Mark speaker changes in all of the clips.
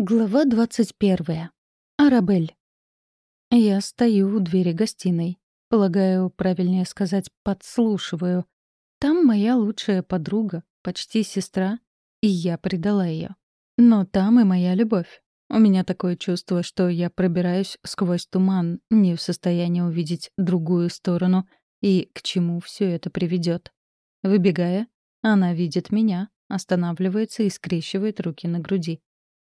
Speaker 1: Глава двадцать первая. Арабель. Я стою у двери гостиной. Полагаю, правильнее сказать, подслушиваю. Там моя лучшая подруга, почти сестра, и я предала ее. Но там и моя любовь. У меня такое чувство, что я пробираюсь сквозь туман, не в состоянии увидеть другую сторону и к чему все это приведет. Выбегая, она видит меня, останавливается и скрещивает руки на груди.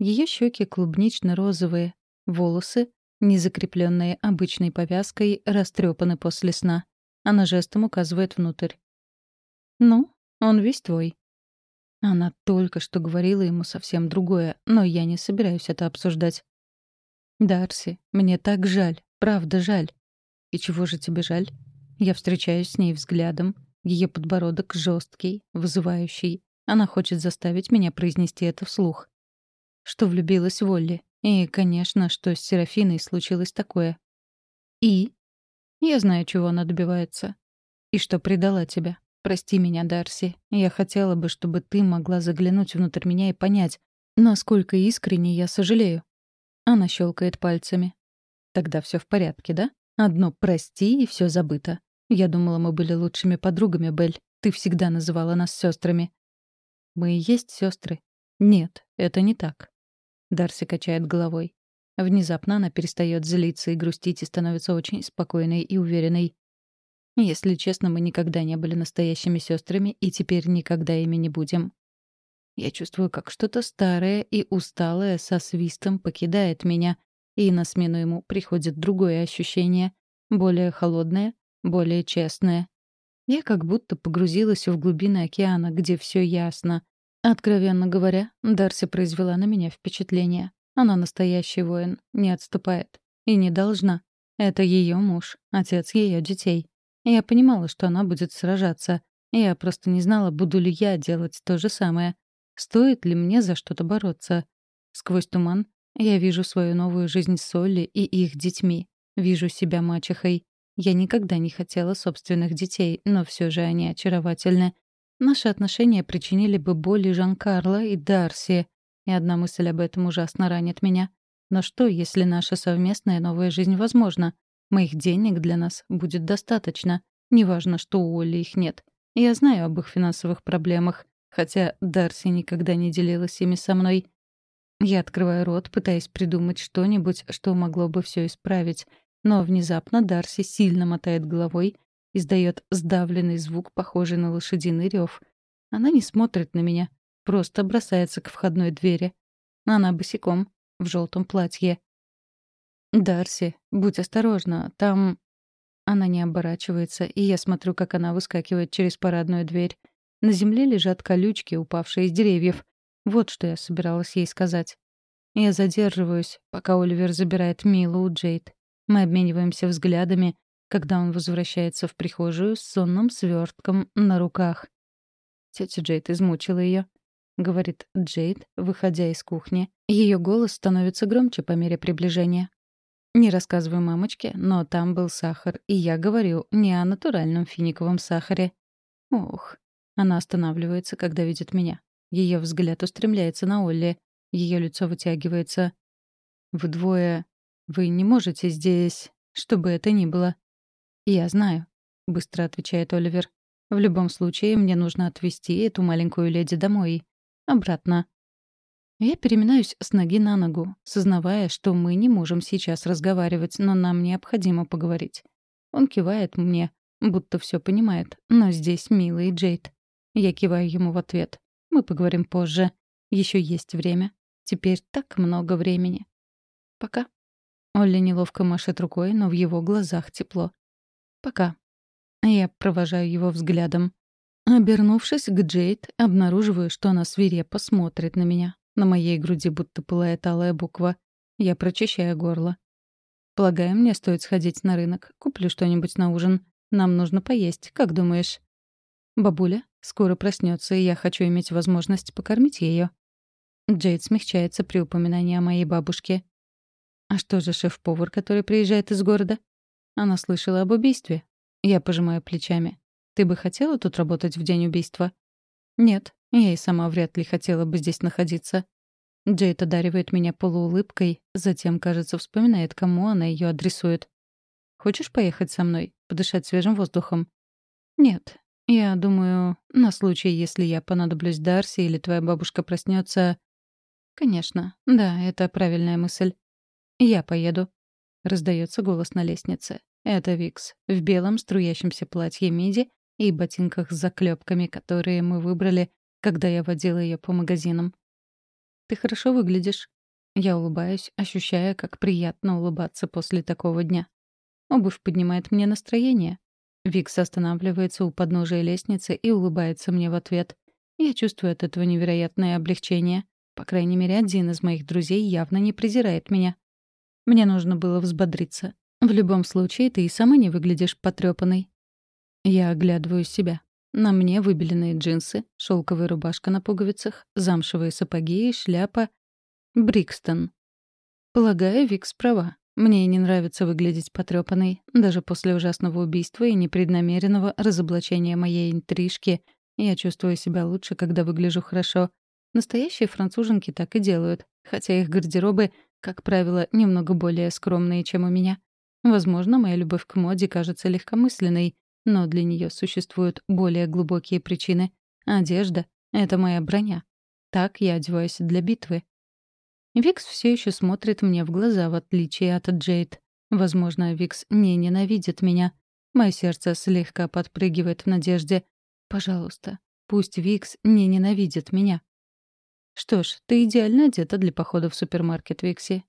Speaker 1: Ее щеки клубнично-розовые, волосы, не закрепленные обычной повязкой, растрепаны после сна. Она жестом указывает внутрь. «Ну, он весь твой». Она только что говорила ему совсем другое, но я не собираюсь это обсуждать. «Дарси, мне так жаль, правда жаль». «И чего же тебе жаль?» Я встречаюсь с ней взглядом. Ее подбородок жесткий, вызывающий. Она хочет заставить меня произнести это вслух что влюбилась в Олли. И, конечно, что с Серафиной случилось такое. И? Я знаю, чего она добивается. И что предала тебя. Прости меня, Дарси. Я хотела бы, чтобы ты могла заглянуть внутрь меня и понять, насколько искренне я сожалею. Она щелкает пальцами. Тогда все в порядке, да? Одно «прости» и все забыто. Я думала, мы были лучшими подругами, Бель. Ты всегда называла нас сестрами. Мы и есть сестры. Нет, это не так. Дарси качает головой. Внезапно она перестает злиться и грустить и становится очень спокойной и уверенной. Если честно, мы никогда не были настоящими сестрами и теперь никогда ими не будем. Я чувствую, как что-то старое и усталое со свистом покидает меня, и на смену ему приходит другое ощущение, более холодное, более честное. Я как будто погрузилась в глубины океана, где все ясно, Откровенно говоря, Дарси произвела на меня впечатление. Она настоящий воин, не отступает. И не должна. Это ее муж, отец ее детей. Я понимала, что она будет сражаться. Я просто не знала, буду ли я делать то же самое. Стоит ли мне за что-то бороться? Сквозь туман я вижу свою новую жизнь с Солли и их детьми. Вижу себя мачехой. Я никогда не хотела собственных детей, но все же они очаровательны. Наши отношения причинили бы боль и Жан-Карло, и Дарси. И одна мысль об этом ужасно ранит меня. Но что, если наша совместная новая жизнь возможна? Моих денег для нас будет достаточно. Неважно, что у Олли их нет. Я знаю об их финансовых проблемах, хотя Дарси никогда не делилась ими со мной. Я открываю рот, пытаясь придумать что-нибудь, что могло бы все исправить. Но внезапно Дарси сильно мотает головой издает сдавленный звук, похожий на лошадиный рев. Она не смотрит на меня, просто бросается к входной двери. Она босиком, в желтом платье. «Дарси, будь осторожна, там...» Она не оборачивается, и я смотрю, как она выскакивает через парадную дверь. На земле лежат колючки, упавшие из деревьев. Вот что я собиралась ей сказать. Я задерживаюсь, пока Оливер забирает Милу у Джейд. Мы обмениваемся взглядами, когда он возвращается в прихожую с сонным свертком на руках. Тетя Джейд измучила ее, говорит Джейд, выходя из кухни. Ее голос становится громче по мере приближения. Не рассказываю мамочке, но там был сахар, и я говорю не о натуральном финиковом сахаре. Ох. Она останавливается, когда видит меня. Ее взгляд устремляется на Олли. Ее лицо вытягивается. Вдвое. Вы не можете здесь, что бы это ни было. «Я знаю», — быстро отвечает Оливер. «В любом случае, мне нужно отвезти эту маленькую леди домой. Обратно». Я переминаюсь с ноги на ногу, сознавая, что мы не можем сейчас разговаривать, но нам необходимо поговорить. Он кивает мне, будто все понимает, но здесь милый Джейд. Я киваю ему в ответ. Мы поговорим позже. Еще есть время. Теперь так много времени. Пока. Олли неловко машет рукой, но в его глазах тепло. Пока. Я провожаю его взглядом. Обернувшись к Джейд, обнаруживаю, что она свирепо смотрит на меня. На моей груди будто пылает алая буква. Я прочищаю горло. Полагаю, мне стоит сходить на рынок. Куплю что-нибудь на ужин. Нам нужно поесть, как думаешь? Бабуля скоро проснется, и я хочу иметь возможность покормить ее. Джейд смягчается при упоминании о моей бабушке. А что же шеф-повар, который приезжает из города? Она слышала об убийстве. Я пожимаю плечами. Ты бы хотела тут работать в день убийства? Нет, я и сама вряд ли хотела бы здесь находиться. Джейд одаривает меня полуулыбкой, затем, кажется, вспоминает, кому она ее адресует. «Хочешь поехать со мной? Подышать свежим воздухом?» «Нет. Я думаю, на случай, если я понадоблюсь Дарси или твоя бабушка проснется. «Конечно. Да, это правильная мысль. Я поеду». Раздается голос на лестнице. Это Викс в белом струящемся платье миди и ботинках с заклепками, которые мы выбрали, когда я водила ее по магазинам. «Ты хорошо выглядишь». Я улыбаюсь, ощущая, как приятно улыбаться после такого дня. Обувь поднимает мне настроение. Викс останавливается у подножия лестницы и улыбается мне в ответ. Я чувствую от этого невероятное облегчение. По крайней мере, один из моих друзей явно не презирает меня. Мне нужно было взбодриться. В любом случае, ты и сама не выглядишь потрёпанной. Я оглядываю себя. На мне выбеленные джинсы, шелковая рубашка на пуговицах, замшевые сапоги и шляпа Брикстон. Полагаю, Викс права. Мне не нравится выглядеть потрёпанной. Даже после ужасного убийства и непреднамеренного разоблачения моей интрижки я чувствую себя лучше, когда выгляжу хорошо. Настоящие француженки так и делают, хотя их гардеробы, как правило, немного более скромные, чем у меня. Возможно, моя любовь к моде кажется легкомысленной, но для нее существуют более глубокие причины. Одежда — это моя броня. Так я одеваюсь для битвы. Викс все еще смотрит мне в глаза, в отличие от Джейд. Возможно, Викс не ненавидит меня. Мое сердце слегка подпрыгивает в надежде. Пожалуйста, пусть Викс не ненавидит меня. Что ж, ты идеально одета для похода в супермаркет, Викси.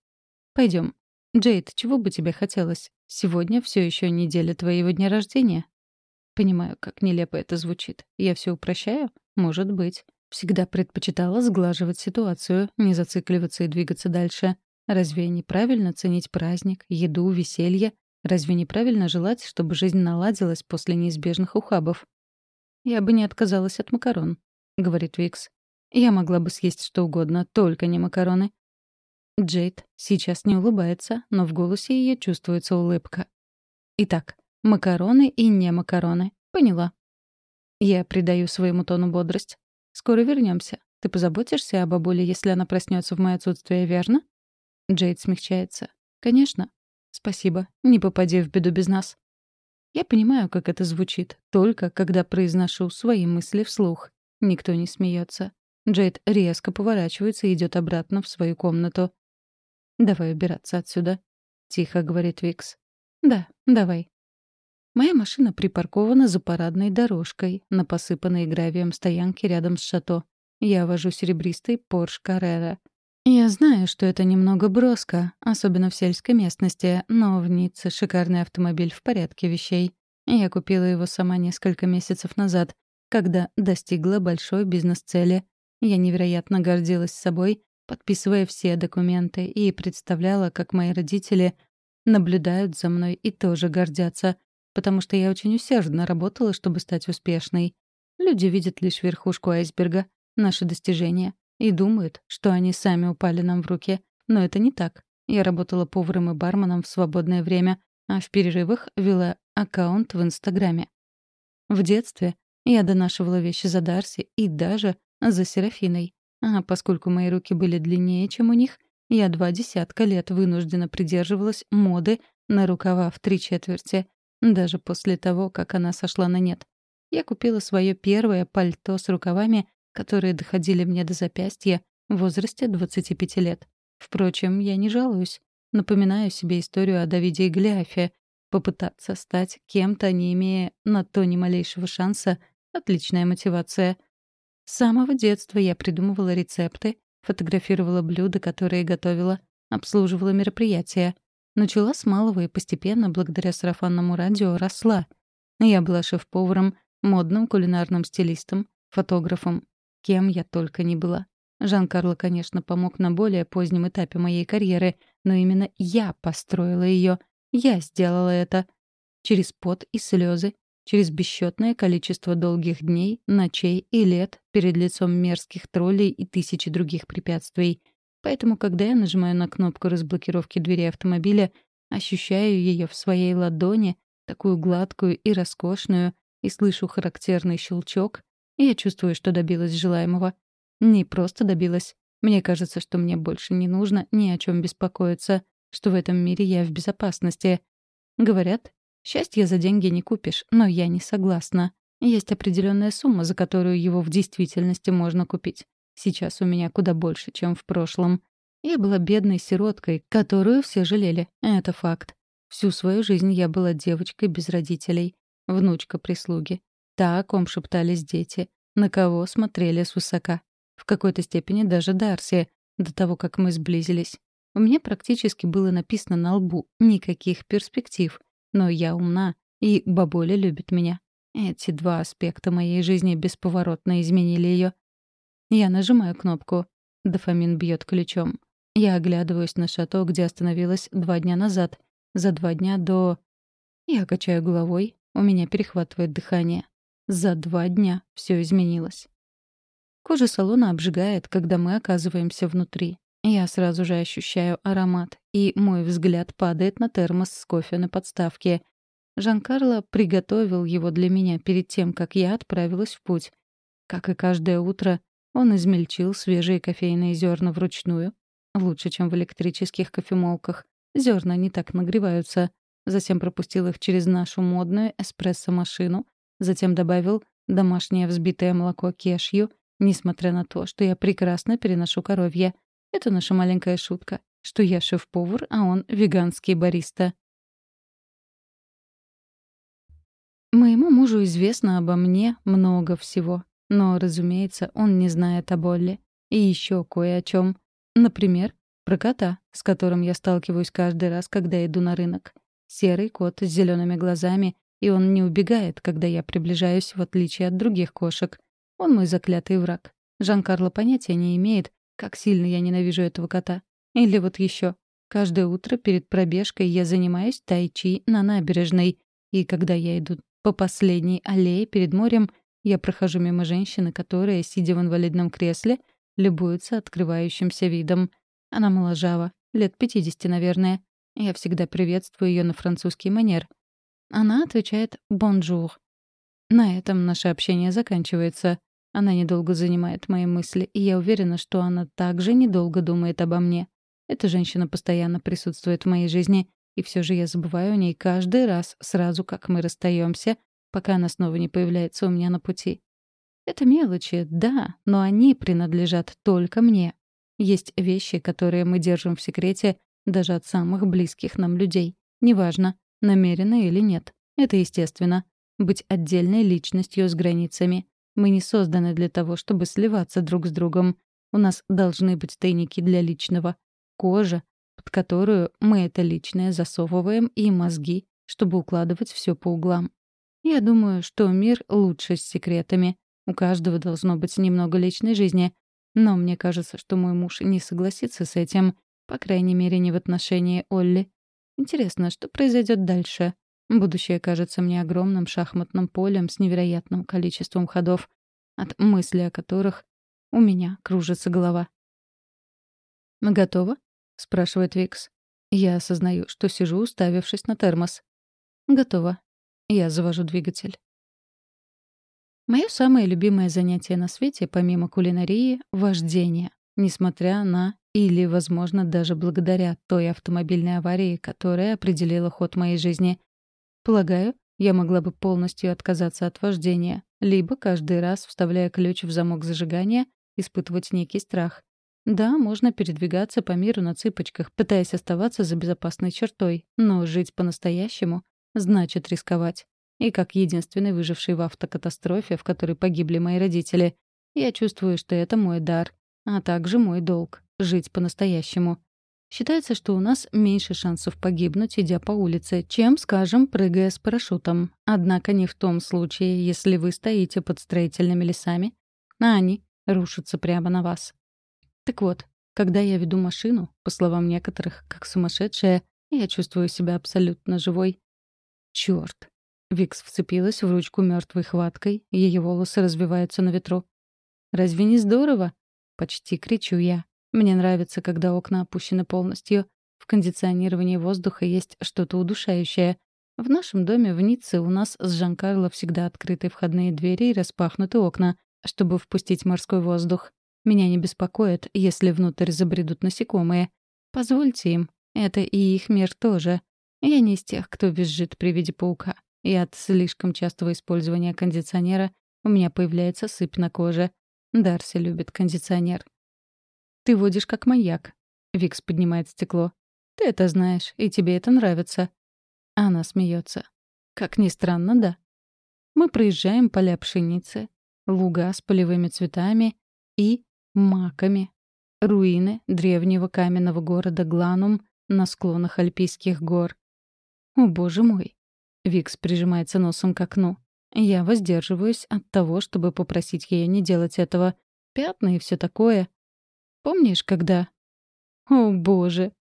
Speaker 1: Пойдем. Джейд, чего бы тебе хотелось? Сегодня все еще неделя твоего дня рождения. Понимаю, как нелепо это звучит. Я все упрощаю? Может быть. Всегда предпочитала сглаживать ситуацию, не зацикливаться и двигаться дальше. Разве неправильно ценить праздник, еду, веселье? Разве неправильно желать, чтобы жизнь наладилась после неизбежных ухабов? «Я бы не отказалась от макарон», — говорит Викс. «Я могла бы съесть что угодно, только не макароны». Джейд сейчас не улыбается, но в голосе ее чувствуется улыбка. Итак, макароны и не макароны. Поняла. Я придаю своему тону бодрость. Скоро вернемся. Ты позаботишься о бабуле, если она проснется в мое отсутствие, верно? Джейд смягчается. Конечно. Спасибо. Не попади в беду без нас. Я понимаю, как это звучит, только когда произношу свои мысли вслух. Никто не смеется. Джейд резко поворачивается и идет обратно в свою комнату. «Давай убираться отсюда», — тихо говорит Викс. «Да, давай». Моя машина припаркована за парадной дорожкой на посыпанной гравием стоянке рядом с шато. Я вожу серебристый Porsche Carrera. Я знаю, что это немного броско, особенно в сельской местности, но в Ницце шикарный автомобиль в порядке вещей. Я купила его сама несколько месяцев назад, когда достигла большой бизнес-цели. Я невероятно гордилась собой, подписывая все документы, и представляла, как мои родители наблюдают за мной и тоже гордятся — потому что я очень усердно работала, чтобы стать успешной. Люди видят лишь верхушку айсберга, наши достижения, и думают, что они сами упали нам в руки. Но это не так. Я работала поваром и барменом в свободное время, а в перерывах вела аккаунт в Инстаграме. В детстве я донашивала вещи за Дарси и даже за Серафиной. А поскольку мои руки были длиннее, чем у них, я два десятка лет вынуждена придерживалась моды на рукава в три четверти, даже после того, как она сошла на нет. Я купила свое первое пальто с рукавами, которые доходили мне до запястья в возрасте 25 лет. Впрочем, я не жалуюсь. Напоминаю себе историю о Давиде и Голиафе. Попытаться стать кем-то, не имея на то ни малейшего шанса — отличная мотивация. С самого детства я придумывала рецепты, фотографировала блюда, которые готовила, обслуживала мероприятия. Начала с малого и постепенно, благодаря сарафанному радио, росла. Я была шеф-поваром, модным кулинарным стилистом, фотографом. Кем я только не была. Жан-Карло, конечно, помог на более позднем этапе моей карьеры, но именно я построила ее. Я сделала это. Через пот и слезы, через бесчетное количество долгих дней, ночей и лет перед лицом мерзких троллей и тысячи других препятствий. Поэтому, когда я нажимаю на кнопку разблокировки двери автомобиля, ощущаю ее в своей ладони, такую гладкую и роскошную, и слышу характерный щелчок, и я чувствую, что добилась желаемого. Не просто добилась, Мне кажется, что мне больше не нужно ни о чем беспокоиться, что в этом мире я в безопасности. Говорят, счастье за деньги не купишь, но я не согласна. Есть определенная сумма, за которую его в действительности можно купить. Сейчас у меня куда больше, чем в прошлом. Я была бедной сироткой, которую все жалели. Это факт. Всю свою жизнь я была девочкой без родителей, внучка прислуги. Та, о ком шептались дети, на кого смотрели свысока. В какой-то степени даже Дарси, до того, как мы сблизились. У меня практически было написано на лбу «никаких перспектив», но я умна, и бабуля любит меня. Эти два аспекта моей жизни бесповоротно изменили ее. Я нажимаю кнопку. Дофамин бьет ключом. Я оглядываюсь на шато, где остановилась два дня назад. За два дня до... Я качаю головой, у меня перехватывает дыхание. За два дня все изменилось. Кожа салона обжигает, когда мы оказываемся внутри. Я сразу же ощущаю аромат, и мой взгляд падает на термос с кофе на подставке. Жан-Карло приготовил его для меня перед тем, как я отправилась в путь. Как и каждое утро, он измельчил свежие кофейные зерна вручную, лучше, чем в электрических кофемолках. Зерна не так нагреваются. Затем пропустил их через нашу модную эспрессо-машину, затем добавил домашнее взбитое молоко кешью, несмотря на то, что я прекрасно переношу коровье. Это наша маленькая шутка, что я шеф-повар, а он веганский бариста. Моему мужу известно обо мне много всего, но, разумеется, он не знает о Болле. И еще кое о чем. Например, про кота, с которым я сталкиваюсь каждый раз, когда иду на рынок. Серый кот с зелеными глазами и он не убегает, когда я приближаюсь, в отличие от других кошек. Он мой заклятый враг. Жан-Карло понятия не имеет, как сильно я ненавижу этого кота. Или вот еще. Каждое утро перед пробежкой я занимаюсь тайчи на набережной. И когда я иду по последней аллее перед морем, я прохожу мимо женщины, которая, сидя в инвалидном кресле, любуется открывающимся видом. Она моложава, лет 50, наверное. Я всегда приветствую ее на французский манер — она отвечает «бонжур». На этом наше общение заканчивается. Она недолго занимает мои мысли, и я уверена, что она также недолго думает обо мне. Эта женщина постоянно присутствует в моей жизни, и все же я забываю о ней каждый раз, сразу как мы расстаемся, пока она снова не появляется у меня на пути. Это мелочи, да, но они принадлежат только мне. Есть вещи, которые мы держим в секрете даже от самых близких нам людей. Неважно, намеренно или нет. Это естественно. Быть отдельной личностью с границами. Мы не созданы для того, чтобы сливаться друг с другом. У нас должны быть тайники для личного. Кожа, под которую мы это личное засовываем, и мозги, чтобы укладывать все по углам. Я думаю, что мир лучше с секретами. У каждого должно быть немного личной жизни. Но мне кажется, что мой муж не согласится с этим, по крайней мере, не в отношении Олли. Интересно, что произойдет дальше? Будущее кажется мне огромным шахматным полем с невероятным количеством ходов, от мысли о которых у меня кружится голова. «Мы готовы?» — спрашивает Викс. Я осознаю, что сижу, уставившись на термос. «Готово». Я завожу двигатель. Мое самое любимое занятие на свете, помимо кулинарии — вождение, несмотря на или, возможно, даже благодаря той автомобильной аварии, которая определила ход моей жизни. Полагаю, я могла бы полностью отказаться от вождения, либо каждый раз, вставляя ключ в замок зажигания, испытывать некий страх. Да, можно передвигаться по миру на цыпочках, пытаясь оставаться за безопасной чертой, но жить по-настоящему значит рисковать. И как единственный выживший в автокатастрофе, в которой погибли мои родители, я чувствую, что это мой дар, а также мой долг жить по-настоящему. Считается, что у нас меньше шансов погибнуть, идя по улице, чем, скажем, прыгая с парашютом. Однако не в том случае, если вы стоите под строительными лесами, а они рушатся прямо на вас. Так вот, когда я веду машину, по словам некоторых, как сумасшедшая, я чувствую себя абсолютно живой. Чёрт! Викс вцепилась в ручку мертвой хваткой, ее волосы развиваются на ветру. «Разве не здорово?» — почти кричу я. Мне нравится, когда окна опущены полностью. В кондиционировании воздуха есть что-то удушающее. В нашем доме в Ницце у нас с Жан-Карло всегда открыты входные двери и распахнуты окна, чтобы впустить морской воздух. Меня не беспокоит, если внутрь забредут насекомые. Позвольте им. Это и их мир тоже. Я не из тех, кто визжит при виде паука. И от слишком частого использования кондиционера у меня появляется сыпь на коже. Дарси любит кондиционер. «Ты водишь как маньяк», — Викс поднимает стекло. «Ты это знаешь, и тебе это нравится». Она смеется. Как ни странно, да. Мы проезжаем поля пшеницы, луга с полевыми цветами и маками, руины древнего каменного города Гланум на склонах Альпийских гор. О, боже мой! Викс прижимается носом к окну. Я воздерживаюсь от того, чтобы попросить ее не делать этого. Пятна и все такое. Помнишь, когда... О, боже!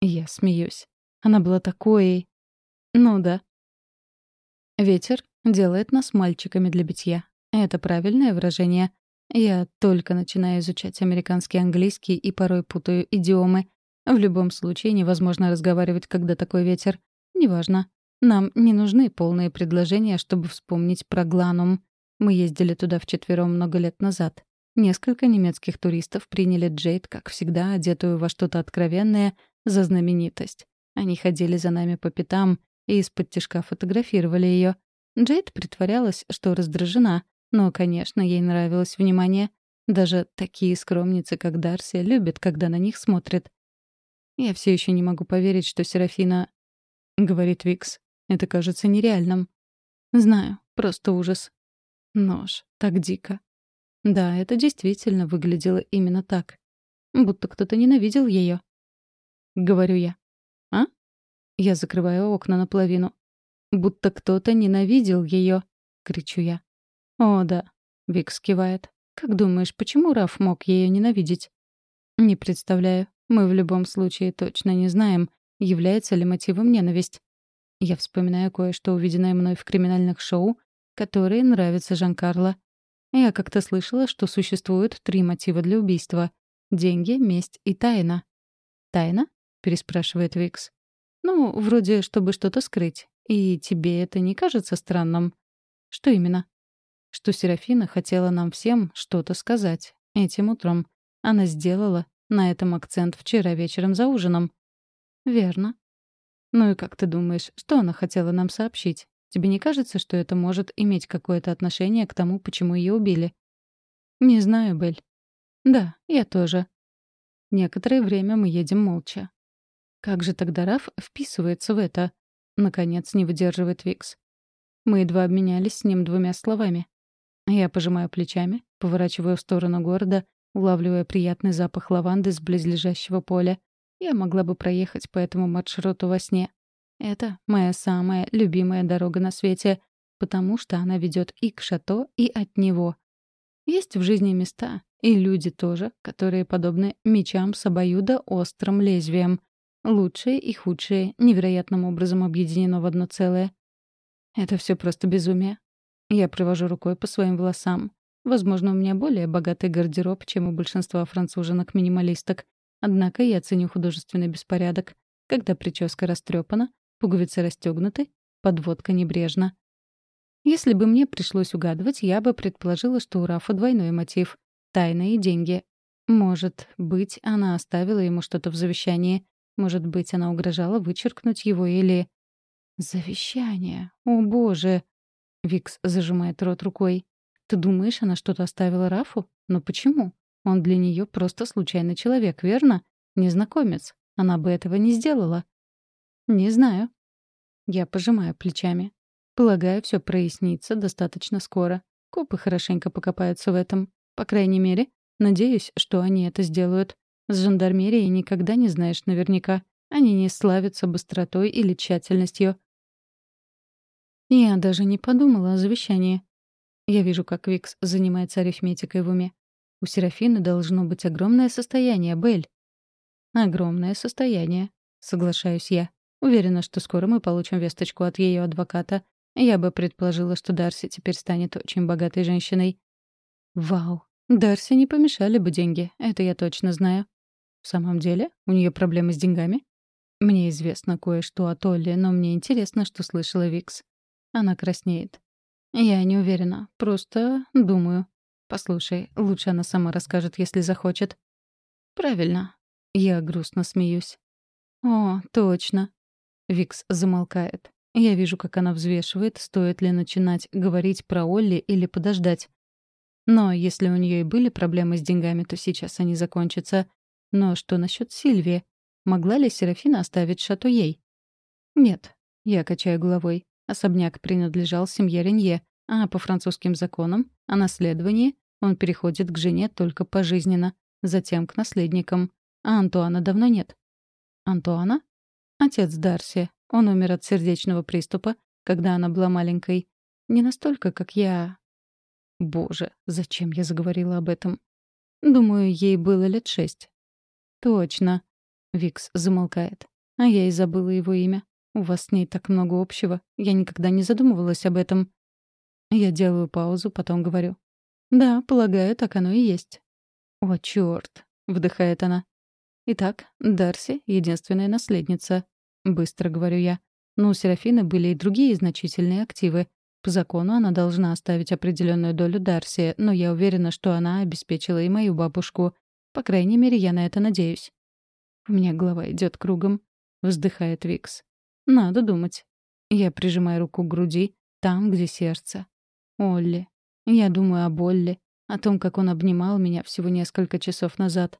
Speaker 1: Я смеюсь. Она была такой... Ну да. Ветер делает нас мальчиками для битья. Это правильное выражение. Я только начинаю изучать американский английский и порой путаю идиомы. В любом случае невозможно разговаривать, когда такой ветер. Неважно. Нам не нужны полные предложения, чтобы вспомнить про Гланум. Мы ездили туда вчетвером много лет назад. Несколько немецких туристов приняли Джейд, как всегда, одетую во что-то откровенное, за знаменитость. Они ходили за нами по пятам и из-под тишка фотографировали ее. Джейд притворялась, что раздражена, но, конечно, ей нравилось внимание. Даже такие скромницы, как Дарси, любят, когда на них смотрят. «Я все еще не могу поверить, что Серафина...» — говорит Викс. «Это кажется нереальным». «Знаю, просто ужас». Нож. Так дико. Да, это действительно выглядело именно так. Будто кто-то ненавидел ее. Говорю я. А? Я закрываю окна наполовину. Будто кто-то ненавидел ее, кричу я. О, да. Вик скивает. Как думаешь, почему Раф мог ее ненавидеть? Не представляю. Мы в любом случае точно не знаем, является ли мотивом ненависть. Я вспоминаю кое-что, увиденное мной в криминальных шоу, которые нравятся Жан-Карло. Я как-то слышала, что существуют три мотива для убийства — деньги, месть и тайна. «Тайна?» — переспрашивает Викс. «Ну, вроде, чтобы что-то скрыть. И тебе это не кажется странным?» «Что именно?» «Что Серафина хотела нам всем что-то сказать. Этим утром. Она сделала на этом акцент вчера вечером за ужином». «Верно». «Ну и как ты думаешь, что она хотела нам сообщить? Тебе не кажется, что это может иметь какое-то отношение к тому, почему ее убили?» «Не знаю, Бель». «Да, я тоже». Некоторое время мы едем молча. Как же тогда Раф вписывается в это? Наконец не выдерживает Викс. Мы едва обменялись с ним двумя словами. Я пожимаю плечами, поворачиваю в сторону города, улавливая приятный запах лаванды с близлежащего поля. Я могла бы проехать по этому маршруту во сне. Это моя самая любимая дорога на свете, потому что она ведет и к шато, и от него. Есть в жизни места, и люди тоже, которые подобны мечам с обоюдо острым лезвием. Лучшее и худшее невероятным образом объединено в одно целое. Это все просто безумие. Я провожу рукой по своим волосам. Возможно, у меня более богатый гардероб, чем у большинства француженок-минималисток. Однако я ценю художественный беспорядок. Когда прическа растрепана, пуговицы расстегнуты, подводка небрежна. Если бы мне пришлось угадывать, я бы предположила, что у Рафа двойной мотив — тайна и деньги. Может быть, она оставила ему что-то в завещании. Может быть, она угрожала вычеркнуть его или... «Завещание! О, боже!» Викс зажимает рот рукой. «Ты думаешь, она что-то оставила Рафу? Но почему? Он для нее просто случайный человек, верно? Незнакомец. Она бы этого не сделала». «Не знаю». Я пожимаю плечами. Полагаю, все прояснится достаточно скоро. Копы хорошенько покопаются в этом. По крайней мере, надеюсь, что они это сделают. С жандармерией никогда не знаешь наверняка. Они не славятся быстротой или тщательностью. Я даже не подумала о завещании. Я вижу, как Викс занимается арифметикой в уме. У Серафины должно быть огромное состояние, Бель. Огромное состояние, соглашаюсь я. Уверена, что скоро мы получим весточку от ее адвоката. Я бы предположила, что Дарси теперь станет очень богатой женщиной. Вау. Дарси не помешали бы деньги, это я точно знаю. В самом деле, у нее проблемы с деньгами? Мне известно кое-что о Толле, но мне интересно, что слышала Викс. Она краснеет. Я не уверена, просто думаю. Послушай, лучше она сама расскажет, если захочет. Правильно. Я грустно смеюсь. О, точно. Викс замолкает. Я вижу, как она взвешивает, стоит ли начинать говорить про Олли или подождать. Но если у нее и были проблемы с деньгами, то сейчас они закончатся. Но что насчет Сильвии? Могла ли Серафина оставить шато ей? Нет. Я качаю головой. Особняк принадлежал семье Ренье, а по французским законам о наследовании он переходит к жене только пожизненно, затем к наследникам. А Антуана давно нет. Антуана? Отец Дарси. Он умер от сердечного приступа, когда она была маленькой. Не настолько, как я... Боже, зачем я заговорила об этом? Думаю, ей было лет шесть. Точно. Викс замолкает. А я и забыла его имя. У вас с ней так много общего. Я никогда не задумывалась об этом. Я делаю паузу, потом говорю. «Да, полагаю, так оно и есть». «О, чёрт!» — вдыхает она. «Итак, Дарси — единственная наследница», — быстро говорю я. Но у Серафины были и другие значительные активы. По закону она должна оставить определенную долю Дарси, но я уверена, что она обеспечила и мою бабушку. По крайней мере, я на это надеюсь. У меня голова идет кругом. Вздыхает Викс. Надо думать. Я прижимаю руку к груди, там, где сердце. Олли. Я думаю об Олли, о том, как он обнимал меня всего несколько часов назад.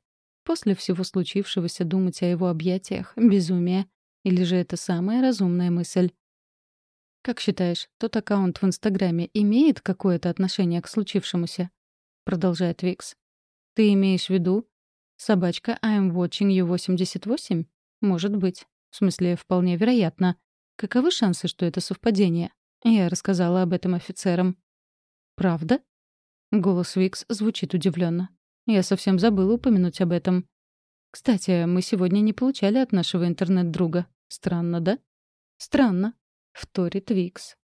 Speaker 1: После всего случившегося думать о его объятиях — безумие. Или же это самая разумная мысль? «Как считаешь, тот аккаунт в Инстаграме имеет какое-то отношение к случившемуся?» Продолжает Викс. «Ты имеешь в виду собачка I'm watching you 88? Может быть. В смысле, вполне вероятно. Каковы шансы, что это совпадение? Я рассказала об этом офицерам. «Правда?» Голос Викс звучит удивленно. Я совсем забыла упомянуть об этом. Кстати, мы сегодня не получали от нашего интернет-друга. Странно, да? Странно. Вторит Викс.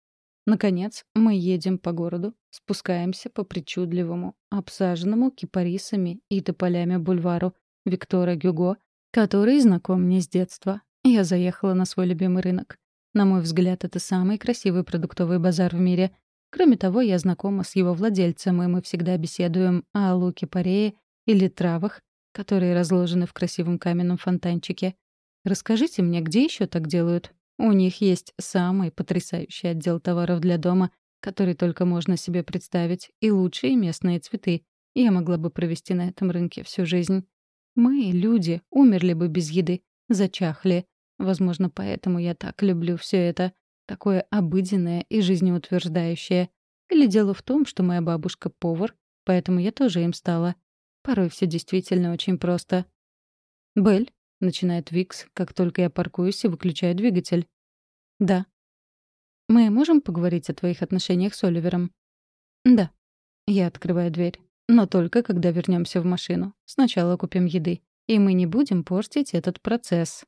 Speaker 1: Наконец, мы едем по городу, спускаемся по причудливому, обсаженному кипарисами и тополями бульвару Виктора Гюго, который знаком мне с детства. Я заехала на свой любимый рынок. На мой взгляд, это самый красивый продуктовый базар в мире. Кроме того, я знакома с его владельцем, и мы всегда беседуем о луке-порее или травах, которые разложены в красивом каменном фонтанчике. Расскажите мне, где еще так делают? У них есть самый потрясающий отдел товаров для дома, который только можно себе представить, и лучшие местные цветы. Я могла бы провести на этом рынке всю жизнь. Мы, люди, умерли бы без еды, зачахли. Возможно, поэтому я так люблю все это. Такое обыденное и жизнеутверждающее. Или дело в том, что моя бабушка — повар, поэтому я тоже им стала. Порой все действительно очень просто. «Белль», — начинает Викс, как только я паркуюсь и выключаю двигатель. «Да». «Мы можем поговорить о твоих отношениях с Оливером?» «Да». Я открываю дверь. «Но только когда вернемся в машину. Сначала купим еды. И мы не будем портить этот процесс».